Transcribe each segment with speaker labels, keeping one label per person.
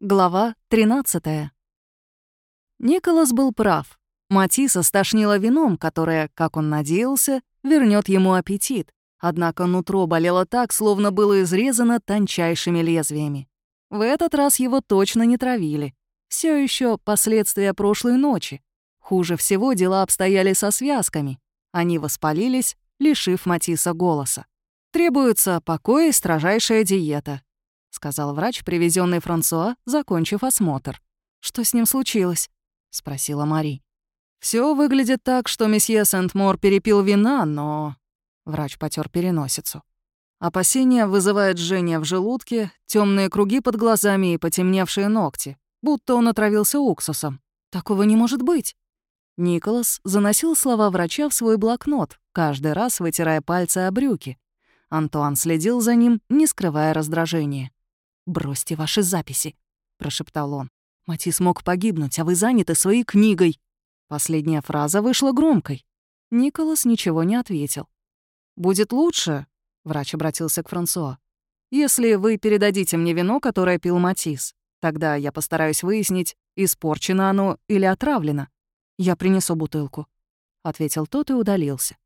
Speaker 1: Глава 13. Николас был прав. Матиса стошнило вином, которое, как он надеялся, вернет ему аппетит. Однако нутро болело так, словно было изрезано тончайшими лезвиями. В этот раз его точно не травили. Все еще последствия прошлой ночи. Хуже всего дела обстояли со связками. Они воспалились, лишив Матиса голоса. Требуется покой и строжайшая диета. — сказал врач, привезенный Франсуа, закончив осмотр. «Что с ним случилось?» — спросила Мари. Все выглядит так, что месье Сент-Мор перепил вина, но...» Врач потер переносицу. Опасение вызывает жжение в желудке, темные круги под глазами и потемневшие ногти, будто он отравился уксусом. Такого не может быть. Николас заносил слова врача в свой блокнот, каждый раз вытирая пальцы о брюки. Антуан следил за ним, не скрывая раздражения. «Бросьте ваши записи», — прошептал он. «Матис мог погибнуть, а вы заняты своей книгой». Последняя фраза вышла громкой. Николас ничего не ответил. «Будет лучше», — врач обратился к Франсуа, «если вы передадите мне вино, которое пил Матис. Тогда я постараюсь выяснить, испорчено оно или отравлено. Я принесу бутылку», — ответил тот и удалился.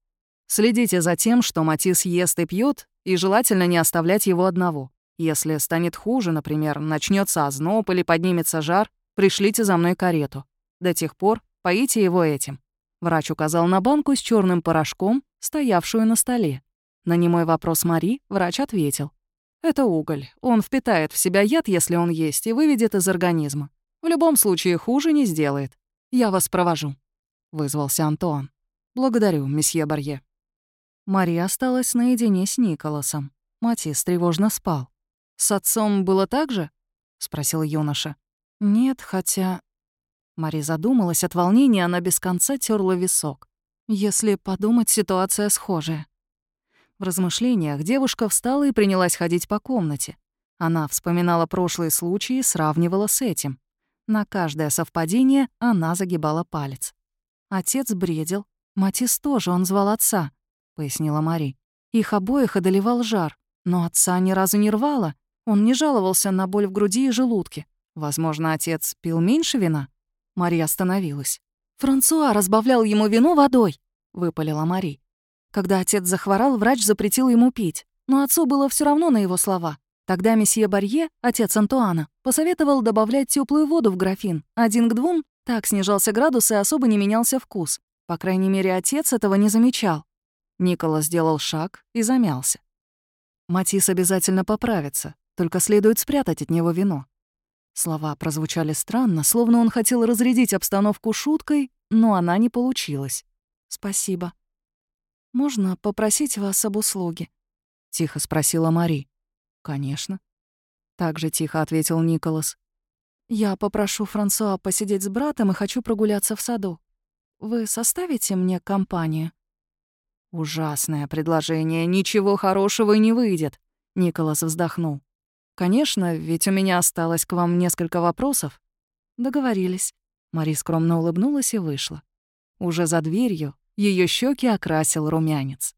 Speaker 1: «Следите за тем, что Матис ест и пьет, и желательно не оставлять его одного. Если станет хуже, например, начнется озноб или поднимется жар, пришлите за мной карету. До тех пор поите его этим». Врач указал на банку с черным порошком, стоявшую на столе. На немой вопрос Мари врач ответил. «Это уголь. Он впитает в себя яд, если он есть, и выведет из организма. В любом случае хуже не сделает. Я вас провожу», — вызвался Антуан. «Благодарю, месье Барье». Мари осталась наедине с Николасом. Матис тревожно спал. «С отцом было так же?» — спросил юноша. «Нет, хотя...» Мари задумалась от волнения, она без конца терла висок. Если подумать, ситуация схожая. В размышлениях девушка встала и принялась ходить по комнате. Она вспоминала прошлые случаи и сравнивала с этим. На каждое совпадение она загибала палец. Отец бредил. Матис тоже, он звал отца, — пояснила Мари. Их обоих одолевал жар, но отца ни разу не рвало, он не жаловался на боль в груди и желудке. Возможно, отец пил меньше вина? Мария остановилась. «Франсуа разбавлял ему вино водой», — выпалила Мари. Когда отец захворал, врач запретил ему пить, но отцу было все равно на его слова. Тогда месье Барье, отец Антуана, посоветовал добавлять теплую воду в графин, один к двум, так снижался градус и особо не менялся вкус. По крайней мере, отец этого не замечал. Никола сделал шаг и замялся. Матис обязательно поправится, только следует спрятать от него вино. Слова прозвучали странно, словно он хотел разрядить обстановку шуткой, но она не получилась. «Спасибо. Можно попросить вас об услуге?» — тихо спросила Мари. «Конечно». Так же тихо ответил Николас. «Я попрошу Франсуа посидеть с братом и хочу прогуляться в саду. Вы составите мне компанию?» «Ужасное предложение, ничего хорошего не выйдет», — Николас вздохнул. «Конечно, ведь у меня осталось к вам несколько вопросов». «Договорились». Мари скромно улыбнулась и вышла. Уже за дверью ее щеки окрасил румянец.